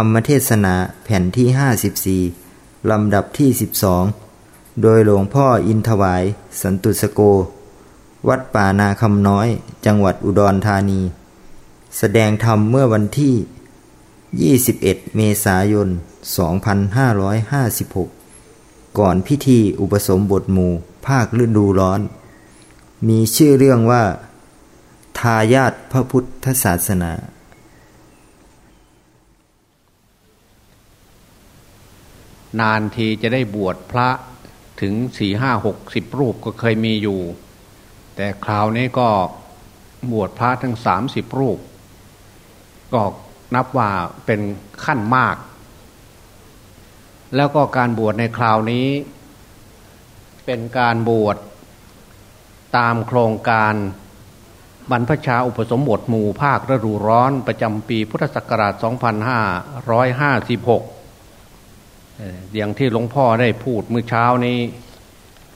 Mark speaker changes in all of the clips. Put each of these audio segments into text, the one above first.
Speaker 1: รรมเทศนาแผ่นที่ 54 ลำดับที่ 12 โดยหลวงพ่ออินทวาย สันตุสโก วัดป่านาคำน้อย จังหวัดอุดรธานี แสดงธรรมเมื่อวันที่ 21 เมษายน 2556 ก่อนพิธีอุปสมบทหมู่ ภาคฤดูร้อน มีชื่อเรื่องว่า ทายาทพระพุทธศาสนา
Speaker 2: นานทีจะได้บวชพระถึงสี่ห้าหกสิบรูปก็เคยมีอยู่ แต่คราวนี้ก็บวชพระทั้งสามสิบรูป ก็นับว่าเป็นขั้นมาก แล้วก็การบวชในคราวนี้ เป็นการบวชตามโครงการบรรพชาอุปสมบทหมู่ภาคฤดูร้อนประจำปีพุทธศักราช 2556 อย่างที่หลวงพ่อได้พูดเมื่อเช้านี้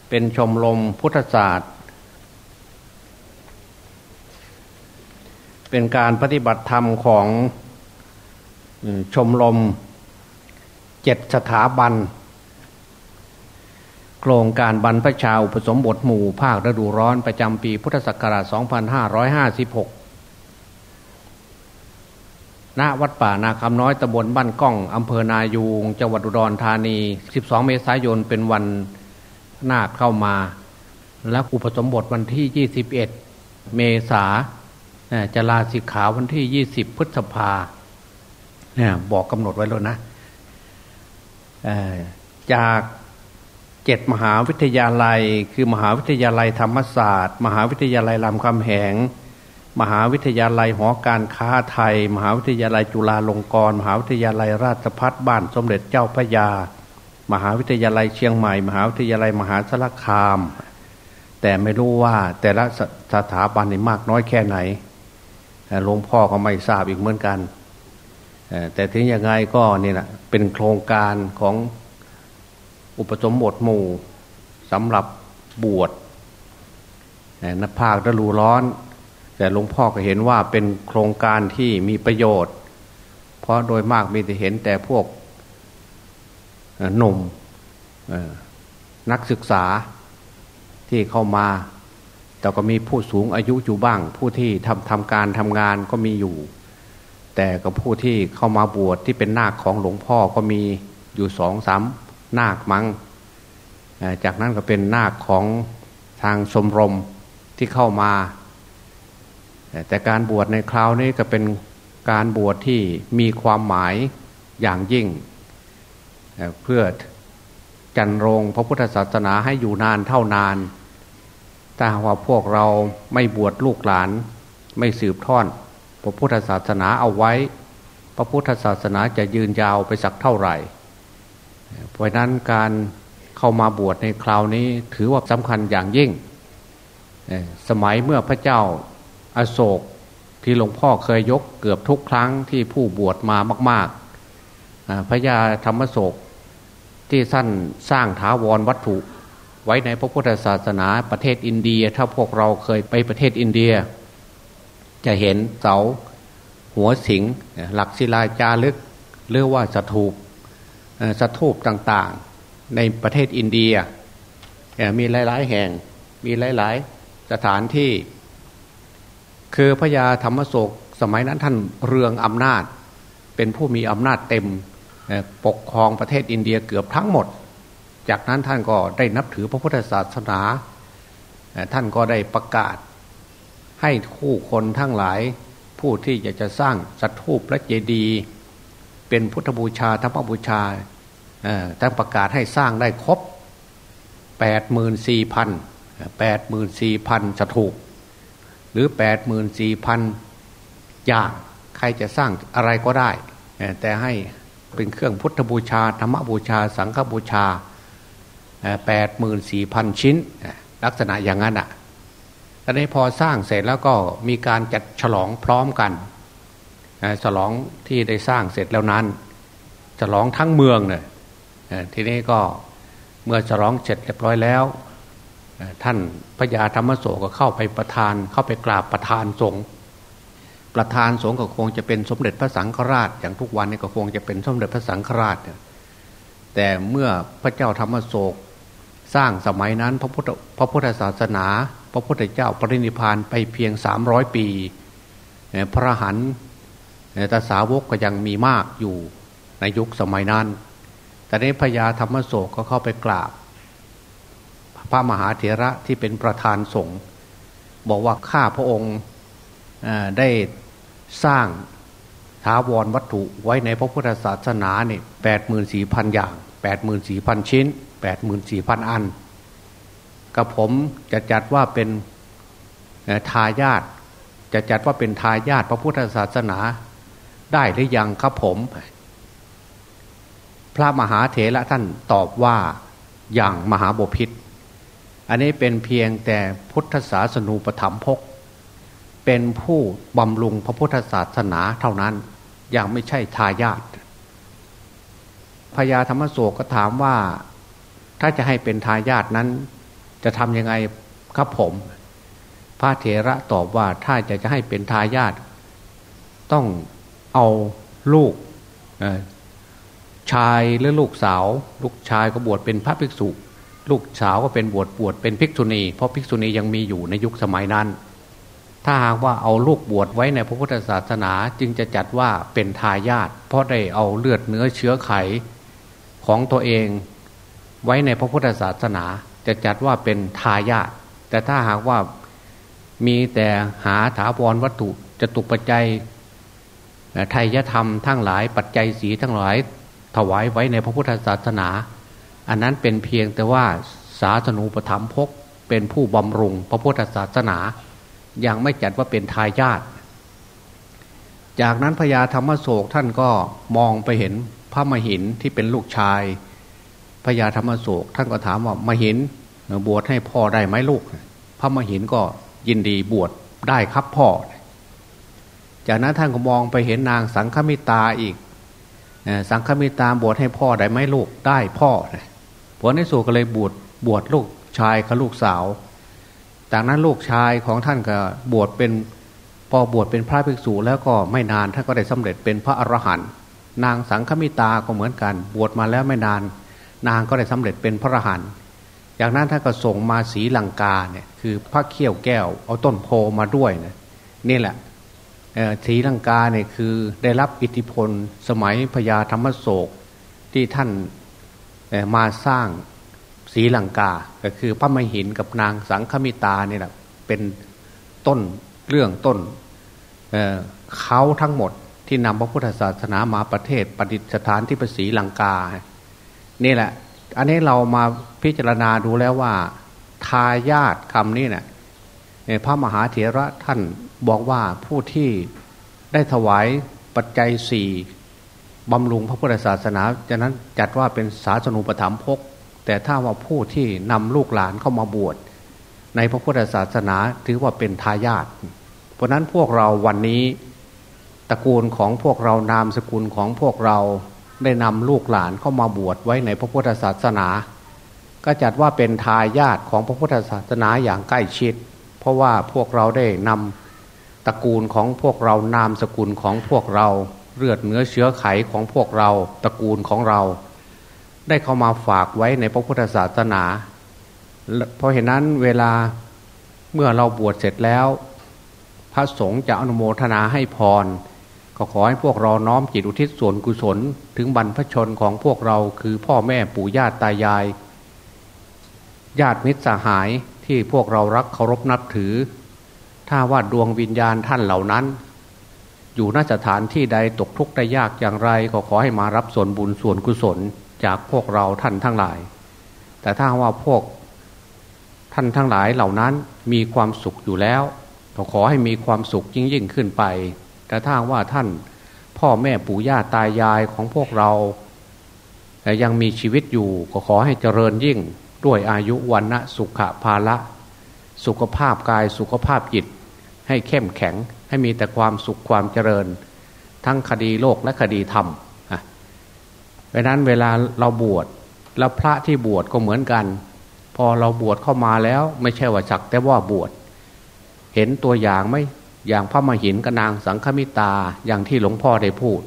Speaker 2: เป็นชมรมพุทธศาสตร์ เป็นการปฏิบัติธรรมของชมรมเจ็ดสถาบัน โครงการบรรพชาอุปสมบทหมู่ภาคฤดูร้อนประจำปีพุทธศักราช 2556 ณวัดป่านาคำน้อยตำบลบ้านก้องอำเภอนายูงจังหวัดอุดรธานี 12 เมษายนเป็นวันนาคเข้ามา และอุปสมบทวันที่ 21 เมษาจะลาสิกขาวันที่ 20 พฤษภาเนี่ยบอกกำหนดไว้แล้วนะจากเจ็ดมหาวิทยาลัย คือมหาวิทยาลัยธรรมศาสตร์ มหาวิทยาลัยรามคำแหง มหาวิทยาลัยหอการค้าไทย มหาวิทยาลัยจุฬาลงกรณ์มหาวิทยาลัยราชพัฒบ้านสมเด็จเจ้าพระยา มหาวิทยาลัยเชียงใหม่ มหาวิทยาลัยมหาสารคาม แต่ไม่รู้ว่าแต่ละสถาบันนี่มากน้อยแค่ไหนหลวงพ่อก็ไม่ทราบอีกเหมือนกันแต่ถึงยังไงก็นี่แหละเป็นโครงการของอุปสมบทหมู่สำหรับบวชนภาคฤดูร้อน แต่หลวงพ่อก็เห็นว่าเป็นโครงการที่มีประโยชน์ เพราะโดยมากมีแต่เห็นแต่พวกหนุ่มนักศึกษาที่เข้ามา แต่ก็มีผู้สูงอายุอยู่บ้าง ผู้ที่ทำทำการทำงานก็มีอยู่ แต่ก็ผู้ที่เข้ามาบวชที่เป็นนาคของหลวงพ่อก็มีอยู่สองสามนาคมัง้งจากนั้นก็เป็นนาคของทางชมรมที่เข้ามา แต่การบวชในคราวนี้ก็เป็นการบวชที่มีความหมายอย่างยิ่ง เพื่อจันรงพระพุทธศาสนาให้อยู่นานเท่านานถ้าว่าพวกเราไม่บวชลูกหลาน ไม่สืบทอดพระพุทธศาสนาเอาไว้ พระพุทธศาสนาจะยืนยาวไปสักเท่าไหร่ เพราะนั้นการเข้ามาบวชในคราวนี้ถือว่าสำคัญอย่างยิ่ง สมัยเมื่อพระเจ้า อโศกที่หลวงพ่อเคยยกเกือบทุกครั้งที่ผู้บวชมามากๆพระยาธรรมโศกที่สั้นสร้างถาวรวัตถุ ไว้ในพระพุทธศาสนาประเทศอินเดีย ถ้าพวกเราเคยไปประเทศอินเดีย จะเห็นเสาหัวสิงหลักศิลาจารึกเรียกว่าสถูปสถูปต่างๆ ในประเทศอินเดียมีหลาย ๆ แห่งมีหลาย ๆ สถานที่ คือพระยาธรรมโศกสมัยนั้นท่านเรืองอำนาจ เป็นผู้มีอำนาจเต็มปกครองประเทศอินเดียเกือบทั้งหมด จากนั้นท่านก็ได้นับถือพระพุทธศาสนา ท่านก็ได้ประกาศ ให้คู่คนทั้งหลายผู้ที่อยากจะสร้างสัตทูปและเจดีย์เป็นพุทธบูชาธรรมบูชาท่านประกาศให้สร้างได้ครบแปดหมื่นสี่พันแปดหมื่นสี่พันสถูป หรือแปดหมื่นสี่พันอย่างใครจะสร้างอะไรก็ได้ แต่ให้เป็นเครื่องพุทธบูชาธรรมบูชา สังฆบูชาแปดหมื่นสี่พันชิ้น ลักษณะอย่างนั้นอะตอนนี้พอสร้างเสร็จแล้วก็มีการจัดฉลองพร้อมกันฉลองที่ได้สร้างเสร็จแล้วนั้นฉลองทั้งเมืองเลยทีนี้ก็เมื่อฉลองเสร็จเรียบร้อยแล้ว ท่านพระยาธรรมโสก็เข้าไปประทานเข้าไปกราบประทานสงฆ์ประธานสงฆ์ก็คงจะเป็นสมเด็จพระสังฆราช อย่างทุกวันนี้ก็คงจะเป็นสมเด็จพระสังฆราชแต่เมื่อพระเจ้าธรรมโศกสร้างสมัยนั้นพระพุทธพระพุทธศาสนา พระพุทธเจ้าปรินิพานไปเพียงสามร้อยปี พระหันตสาวกก็ยังมีมากอยู่ในยุคสมัยนั้น แต่ในพญาธรรมโศกก็เข้าไปกราบ ระมหาเถระที่เป็นประธานสงฆ์บอกว่าข้าพระองค์ได้สร้างท้าวรวัตถุไว้ในพระพุทธศาสนาเนี่ยแปดหมื่นสี่พันอย่างแปดหมื่นสี่พันชิ้นแปดหมื่นสี่พันอันกับผมจะจัดว่าเป็นทายาทจะจัดว่าเป็นทายาทพระพุทธศาสนาได้หรือยังครับผม พระมหาเถระท่านตอบว่าอย่างมหาบพิษ อันนี้เป็นเพียงแต่พุทธศาสนูปถัมภกเป็นผู้บำรุงพระพุทธศาสนาเท่านั้น ยังไม่ใช่ทายาทพญาธรรมโศกก็ถามว่า ถ้าจะให้เป็นทายาทนั้น จะทำยังไงครับผม พระเถระตอบว่าถ้าจะจะให้เป็นทายาทต้องเอาลูกชายหรือลูกสาว ลูกชายก็บวชเป็นพระภิกษุ ลูกสาวก็เป็นบวชบวชเป็นภิกษุณี เพราะภิกษุณียังมีอยู่ในยุคสมัยนั้น ถ้าหากว่าเอาลูกบวชไว้ในพระพุทธศาสนาจึงจะจัดว่าเป็นทายาทเพราะได้เอาเลือดเนื้อเชื้อไขของตัวเองไว้ในพระพุทธศาสนา จะจัดว่าเป็นทายาทแต่ถ้าหากว่ามีแต่หาถาวรวัตถุจะตุปัจจัยไทยธรรมทั้งหลายปัจจัยสีทั้งหลายถวายไว้ในพระพุทธศาสนา อันนั้นเป็นเพียงแต่ว่าศาสนูปธรรมพกเป็นผู้บำรุงพระพุทธศาสนา ยังไม่จัดว่าเป็นทายาทจากนั้นพญาธรรมโศกท่านก็มองไปเห็นพระมหินที่เป็นลูกชายพญาธรรมโศกท่านก็ถามว่ามหินบวชให้พ่อได้ไหมลูก พระมหินก็ยินดีบวชได้ครับพ่อ จากนั้นท่านก็มองไปเห็นนางสังฆมิตาอีก สังฆมิตาบวชให้พ่อได้ไหมลูกได้พ่อ ผลในสุก็เลยบวชบวชลูกชายกับลูกสาว จากนั้นลูกชายของท่านก็บวชเป็นพอบวชเป็นพระภิกษุแล้วก็ไม่นานท่านก็ได้สำเร็จเป็นพระอรหันต์นางสังฆมิตาก็เหมือนกัน บวชมาแล้วไม่นาน นางก็ได้สำเร็จเป็นพระอรหันต์จากนั้นท่านก็ส่งมาสีลังกาเนี่ยคือพระเขี้ยวแก้ว เอาต้นโพมาด้วยเนี่ยนี่แหละสีลังกาเนี่ยคือได้รับอิทธิพลสมัยพญาธรรมโศกที่ท่าน มาสร้างสีลังกา ก็คือพระมหินกับนางสังฆมิตาเนี่ยแหละเป็นต้นเรื่องต้นเเขาทั้งหมดที่นำพระพุทธศาสนามาประเทศปฏิสถานที่ประสีลังกา นี่แหละ อันนี้เรามาพิจารณาดูแล้วว่า ทายาทคำนี้เนะี่ยพระมหาเถระท่านบอกว่าผู้ที่ได้ถวายปัจจัยสี่ บำรุงพระพุทธศาสนาจากนั้นจัดว่าเป็นศาสนูปถัมภกแต่ถ้าว่าผู้ที่นำลูกหลานเข้ามาบวชในพระพุทธศาสนาถือว่าเป็นทายาทเพราะนั้นพวกเราวันนี้ตระกูลของพวกเรานามสกุลของพวกเราได้นำลูกหลานเข้ามาบวชไว้ในพระพุทธศาสนา ก็จัดว่าเป็นทายาทของพระพุทธศาสนาอย่างใกล้ชิด เพราะว่าพวกเราได้นำตระกูลของพวกเรานามสกุลของพวกเรา เลือดเนื้อเชื้อไขของพวกเราตระกูลของเรา ได้เข้ามาฝากไว้ในพระพุทธศาสนา เพราะเหตุนั้นเวลาเมื่อเราบวชเสร็จแล้ว พระสงฆ์จะอนุโมทนาให้พร ก็ขอให้พวกเราน้อมจิตอุทิศส่วนกุศล ถึงบรรพชนของพวกเราคือพ่อแม่ปู่ย่าตายาย ญาติมิตรสหายที่พวกเรารักเคารพนับถือ ถ้าว่าดวงวิญญาณท่านเหล่านั้น อยู่นสถานที่ใดตกทุกข์ได้ยากอย่างไร ก็ขอให้มารับส่วนบุญส่วนกุศลจากพวกเราท่านทั้งหลาย แต่ถ้าว่าพวกท่านทั้งหลายเหล่านั้นมีความสุขอยู่แล้วก็ขอให้มีความสุขยิ่งยิ่งขึ้นไป แต่ถ้าว่าท่านพ่อแม่ปู่ย่าตายายของพวกเราแต่ยังมีชีวิตอยู่ก็ขอให้เจริญยิ่งด้วยอายุวันนะสุขภาละ สุขภาพกายสุขภาพจิตให้เข้มแข็ง ให้มีแต่ความสุขความเจริญ ทั้งคดีโลกและคดีธรรมเพราะนั้นเวลาเราบวชแล้วพระที่บวชก็เหมือนกัน พอเราบวชเข้ามาแล้ว ไม่ใช่ว่าจักแต่ว่าบวชเห็นตัวอย่างไหมอย่างพระมหินกนางสังฆมิตาอย่างที่หลวงพ่อได้พูด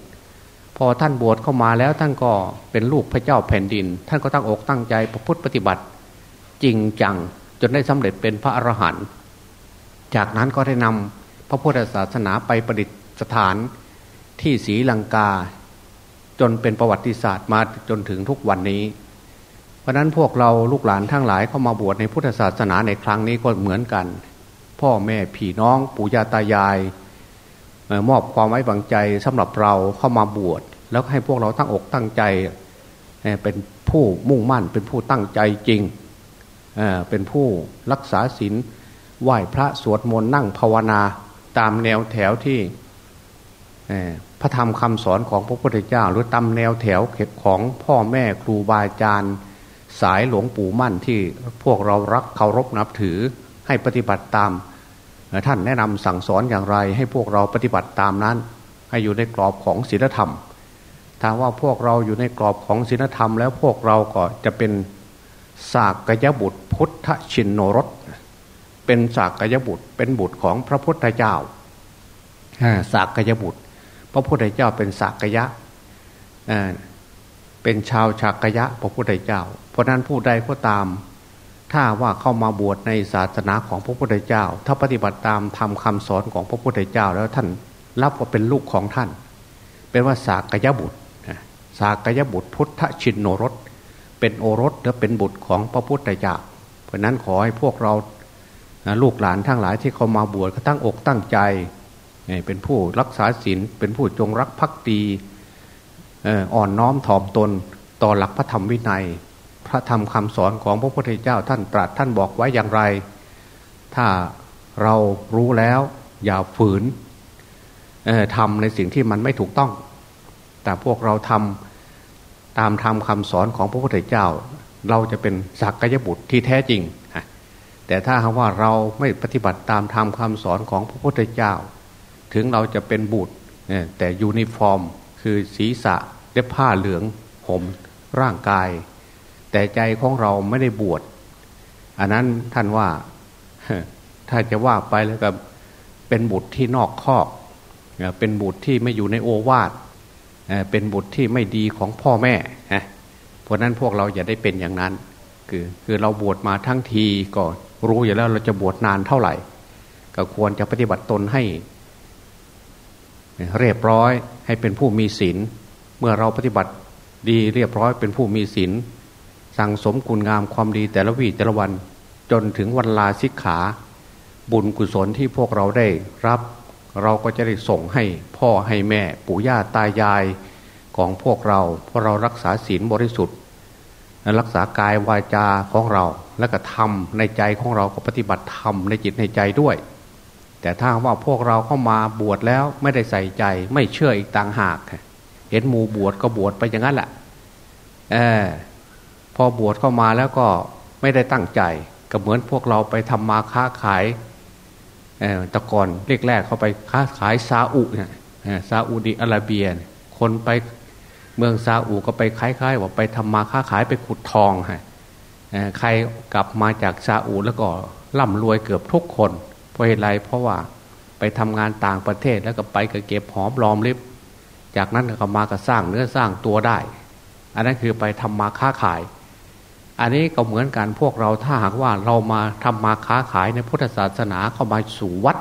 Speaker 2: พอท่านบวชเข้ามาแล้วท่านก็เป็นลูกพระเจ้าแผ่นดิน ท่านก็ตั้งอกตั้งใจประพฤติปฏิบัติ จริงจังจนได้สำเร็จเป็นพระอรหันต์จากนั้นก็ได้นำ พระพุทธศาสนาไปประดิษฐานที่ศรีลังกา จนเป็นประวัติศาสตร์มาจนถึงทุกวันนี้ เพราะนั้นพวกเราลูกหลานทั้งหลายเข้ามาบวชในพุทธศาสนาในครั้งนี้ก็เหมือนกัน พ่อแม่พี่น้องปู่ย่าตายายมอบความไว้วางใจสำหรับเราเข้ามาบวช แล้วให้พวกเราตั้งอกตั้งใจเป็นผู้มุ่งมั่น เป็นผู้ตั้งใจจริงเป็นผู้รักษาศีลไหว้พระสวดมนต์นั่งภาวนา ตามแนวแถวที่พระธรรมคำสอนของพระพุทธเจ้า หรือตามแนวแถวของพ่อแม่ครูบาอาจารย์ สายหลวงปู่มั่นที่พวกเรารักเคารพนับถือให้ปฏิบัติตาม ท่านแนะนำสั่งสอนอย่างไร ให้พวกเราปฏิบัติตามนั้น ให้อยู่ในกรอบของศีลธรรมถ้าว่าพวกเราอยู่ในกรอบของศีลธรรม แล้วพวกเราก็จะเป็นสากกยบุตรพุทธชินโนรส เป็นสากกยบุตร เป็นบุตรของพระพุทธเจ้าสากกยบุตร พระพุทธเจ้าเป็นสากกยะเป็นชาวชากยะ พระพุทธเจ้า เพราะนั้นผู้ใดก็ตาม ถ้าว่าเข้ามาบวชในศาสนาของพระพุทธเจ้า ถ้าปฏิบัติตามทำคำสอนของพระพุทธเจ้า แล้วท่านรับว่าเป็นลูกของท่าน เป็นว่าสากกยบุตรสากกยบุตรพุทธชินโนรสเป็นโอรสและเป็นบุตรของพระพุทธเจ้า เพราะนั้นขอให้พวกเรา ลูกหลานทั้งหลายที่เขามาบวชเขาตั้งอกตั้งใจเป็นผู้รักษาศีลเป็นผู้จงรักภักดีอ่อนน้อมถ่อมตนต่อหลักพระธรรมวินัย พระธรรมคำสอนของพระพุทธเจ้าท่านตรัสท่านบอกไว้อย่างไร ถ้าเรารู้แล้วอย่าฝืนทำในสิ่งที่มันไม่ถูกต้อง แต่พวกเราทำตามธรรมคำสอนของพระพุทธเจ้า เราจะเป็นสักกยบุตรที่แท้จริง แต่ถ้าหากว่าเราไม่ปฏิบัติตามธรรมคำสอนของพระพุทธเจ้า ถึงเราจะเป็นบุตรแต่ยูนิฟอร์ม คือศีรษะได้ผ้าเหลืองห่มร่างกาย แต่ใจของเราไม่ได้บวชอันนั้นท่านว่าถ้าจะว่าไปแล้วก็เป็นบุตรที่นอกคอกเป็นบุตรที่ไม่อยู่ในโอวาทเป็นบุตรที่ไม่ดีของพ่อแม่เพราะนั้นพวกเราอย่าได้เป็นอย่างนั้น คือคือเราบวชมาทั้งทีก่อน รู้อยู่แล้วเราจะบวชนานเท่าไหร่ ก็ควรจะปฏิบัติตนให้ เรียบร้อยให้เป็นผู้มีศีลเมื่อเราปฏิบัติดีเรียบร้อยเป็นผู้มีศีลสั่งสมคุณงามความดีแต่ละวีแต่ละวันจนถึงวันลาสิกขา บุญกุศลที่พวกเราได้รับ เราก็จะได้ส่งให้พ่อให้แม่ ปู่ย่าตายายของพวกเรา เพราะเรารักษาศีลบริสุทธิ์ รักษากายวาจาของเรา แล้วก็ทำในใจของเราก็ปฏิบัติธรรมในจิตในใจด้วย แต่ถ้าว่าพวกเราเข้ามาบวชแล้วไม่ได้ใส่ใจไม่เชื่ออีกต่างหาก เห็นหมูบวชก็บวชไปอย่างนั้นแหละเออพอบวชเข้ามาแล้วก็ไม่ได้ตั้งใจก็เหมือนพวกเราไปทำมาค้าขายตะกอนเรียกแรกเข้าไปค้าขายซาอุเนี่ยซาอุดิอาระเบีย คนไป เมืองซาอุก็ไปคล้ายๆว่าไปทำมาค้าขายไปขุดทองฮะใครกลับมาจากซาอุแล้วก็ร่ำรวยเกือบทุกคนเพราะเหตุไรเพราะว่าไปทำงานต่างประเทศแล้วก็ไปก็เก็บหอมรอมริบจากนั้นก็มาก็สร้างเนื้อสร้างตัวได้ อันนั้นคือไปทำมาค้าขาย อันนี้ก็เหมือนกันพวกเราถ้าหากว่าเรามาทำมาค้าขายในพุทธศาสนาเข้ามาสู่วัด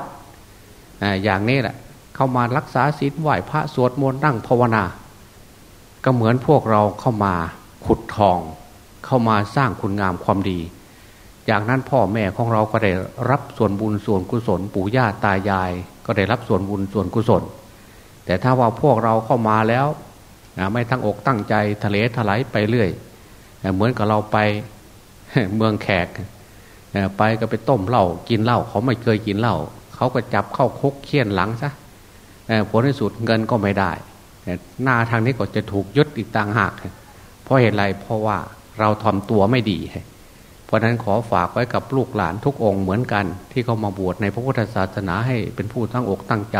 Speaker 2: อย่างนี้แหละเข้ามารักษาศีลไหว้พระสวดมนต์นั่งภาวนา ก็เหมือนพวกเราเข้ามาขุดทอง เข้ามาสร้างคุณงามความดี จากนั้นพ่อแม่ของเราก็ได้รับส่วนบุญส่วนกุศล ปู่ย่าตายาย ก็ได้รับส่วนบุญส่วนกุศล แต่ถ้าว่าพวกเราเข้ามาแล้วไม่ตั้งอกตั้งใจทะเลถลายไปเรื่อยเหมือนกับเราไปเมืองแขกไปก็ไปต้มเหล้ากินเหล้าเขาไม่เคยกินเหล้าเขาก็จับเข้าคุกเคี่ยนหลังซะผลที่สุดเงินก็ไม่ได้ หน้าทางนี้ก็จะถูกยึดอีกต่างหาก เพราะเหตุไรเพราะว่าเราทำตัวไม่ดี เพราะนั้นขอฝากไว้กับลูกหลานทุกองค์เหมือนกัน ที่เขามาบวชในพระพุทธศาสนาให้เป็นผู้ตั้งอกตั้งใจ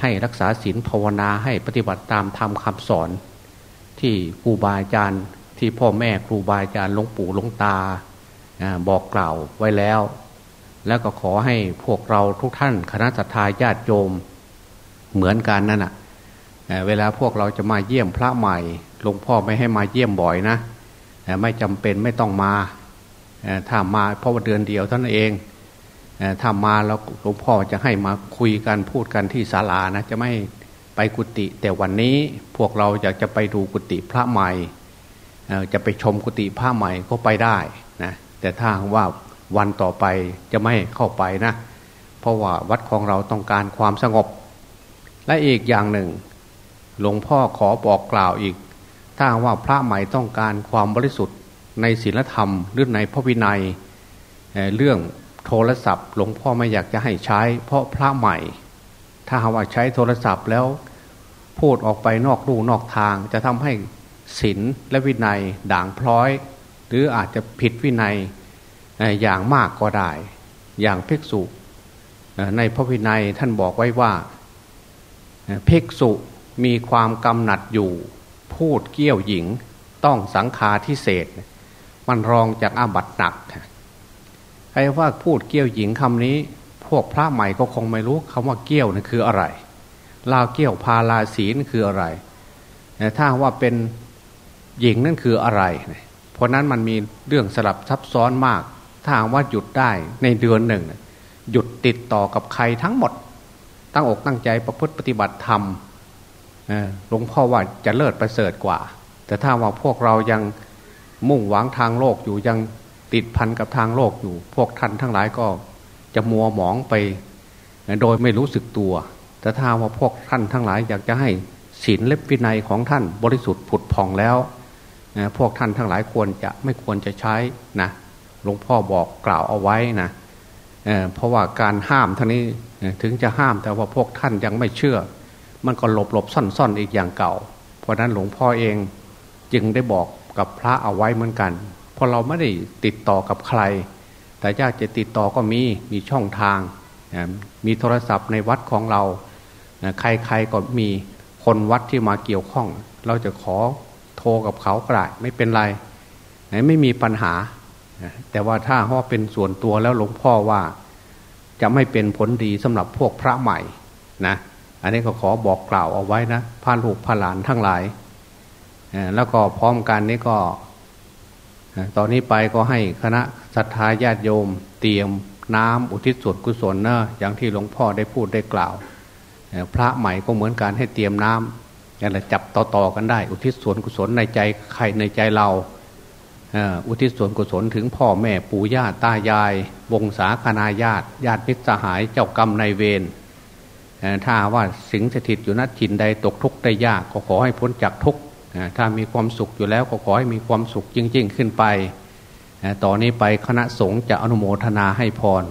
Speaker 2: ให้รักษาศีลภาวนาให้ปฏิบัติตามธรรมคำสอน ที่ครูบาอาจารย์ที่พ่อแม่ครูบาอาจารย์หลวงปู่หลวงตาบอกกล่าวไว้แล้ว แล้วก็ขอให้พวกเราทุกท่านคณะสัตยาญาติโยมเหมือนกันนั่นอะ เวลาพวกเราจะมาเยี่ยมพระใหม่หลวงพ่อไม่ให้มาเยี่ยมบ่อยนะไม่จำเป็นไม่ต้องมาถ้ามาเพราะว่าเดือนเดียวเท่านั้นเองถ้ามาแล้วหลวงพ่อจะให้มาคุยกันพูดกันที่ศาลานะจะไม่ไปกุฏิแต่วันนี้พวกเราอยากจะไปดูกุฏิพระใหม่จะไปชมกุฏิพระใหม่ก็ไปได้นะแต่ถ้าว่าวันต่อไปจะไม่เข้าไปนะ เพราะว่าวัดของเราต้องการความสงบ และอีกอย่างหนึ่ง หลวงพ่อขอบอกกล่าวอีก ถ้าว่าพระใหม่ต้องการความบริสุทธิ์ในศีลธรรมหรือในพระวินัยเรื่องโทรศัพท์ หลวงพ่อไม่อยากจะให้ใช้ เพราะพระใหม่ ถ้าหาว่าใช้โทรศัพท์แล้วพูดออกไปนอกลู่นอกทาง จะทำให้ศีลและวินัยด่างพร้อย หรืออาจจะผิดวินัยอย่างมากก็ได้ อย่างภิกษุในพระวินัยท่านบอกไว้ว่าภิกษุ มีความกำหนัดอยู่ พูดเกี้ยวหญิง ต้องสังฆาทิเศษ มันรองจากอาบัตหนักใครว่าพูดเกี้ยวหญิงคำนี้ พวกพระใหม่ก็คงไม่รู้คำว่าเกี้ยวนั่นคืออะไร ลาเกี้ยวพาลาศีนคืออะไรถ้าว่าเป็นหญิงนั่นคืออะไร เพราะนั้นมันมีเรื่องสลับซับซ้อนมาก ถ้าว่าหยุดได้ในเดือนหนึ่ง หยุดติดต่อกับใครทั้งหมด ตั้งอกตั้งใจประพฤติปฏิบัติธรรม หลวงพ่อว่าจะเลิศประเสริฐกว่า แต่ถ้าว่าพวกเรายังมุ่งหวังทางโลกอยู่ยังติดพันกับทางโลกอยู่ พวกท่านทั้งหลายก็จะมัวหมองไป โดยไม่รู้สึกตัว แต่ถ้าว่าพวกท่านทั้งหลายอยากจะให้ศีลเล็บวินัยของท่านบริสุทธิ์ผุดผ่องแล้วพวกท่านทั้งหลายควรจะไม่ควรจะใช้นะหลวงพ่อบอกกล่าวเอาไว้นะเเพราะว่าการห้ามท่านี้ถึงจะห้ามแต่ว่าพวกท่านยังไม่เชื่อ มันก็หลบหลบซ่อนซ่อนอีกอย่างเก่า เพราะนั้นหลวงพ่อเองจึงได้บอกกับพระเอาไว้เหมือนกันเพราะเราไม่ได้ติดต่อกับใคร แต่ยากจะติดต่อก็มีมีช่องทาง มีโทรศัพท์ในวัดของเรา ใครๆก็มีคนวัดที่มาเกี่ยวข้อง เราจะขอโทรกับเขาก็ได้ไม่เป็นไรไม่มีปัญหา แต่ว่าถ้าว่าเป็นส่วนตัวแล้วหลวงพ่อว่าจะไม่เป็นผลดีสำหรับพวกพระใหม่นะ อันนี้ก็ขอบอกกล่าวเอาไว้นะพาลูกพาหลานทั้งหลาย แล้วก็พร้อมกันนี้ก็ตอนนี้ไปก็ให้คณะศรัทธาญาติโยม เตรียมน้ำอุทิศส่วนกุศลเนะอย่างที่หลวงพ่อได้พูดได้กล่าว พระใหม่ก็เหมือนกันให้เตรียมน้ำอย่างไรจับต่อๆกันได้ อุทิศส่วนกุศลในใจใครในใจเราอุทิศส่วนกุศลถึงพ่อแม่ปู่ย่าตายาย วงศาคณาญาติญาติมิตรสหายเจ้ากรรมนายเวร ถ้าว่าสิงสถิตอยู่นัดจินใดตกทุกข์ได้ยากก็ขอให้พ้นจากทุกข์ถ้ามีความสุขอยู่แล้วก็ขอให้มีความสุขจริงๆขึ้นไป ต่อนนี้ไปคณะสงฆ์จะอนุโมทนาให้พร